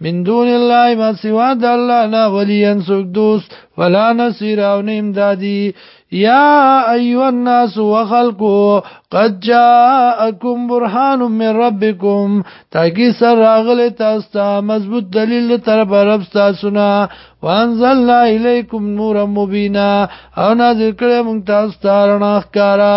من دون الله ما سوا د الله نه وليا سوک دوست ولا نصير او نیم دادی یا ایو الناس وخلقو قد جاءکم برهان من ربکم تاکي سر راغله تاسو ته مضبوط دلیل طرف رب تاسو نه وانزلنا الیکم نورا مبینا او نازل کړه مونږ تاسو ته رڼا ښکارا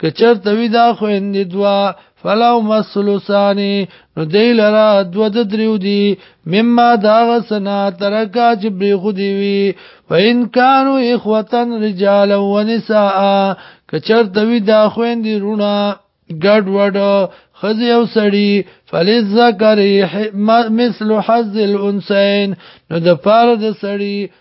که چرته وی دا خویندې دوا فلو مسلسانی نو دی لرا دو د دریو دی مما دا غسنا ترکا چې بری خو دی وی و ان کانو اخوتن رجالا و نساء که چرته وی دا خویندې رونه ګډ وډ خزی او سړی فلیز ذکر مثل حظ الانسین نو د پاره د سړی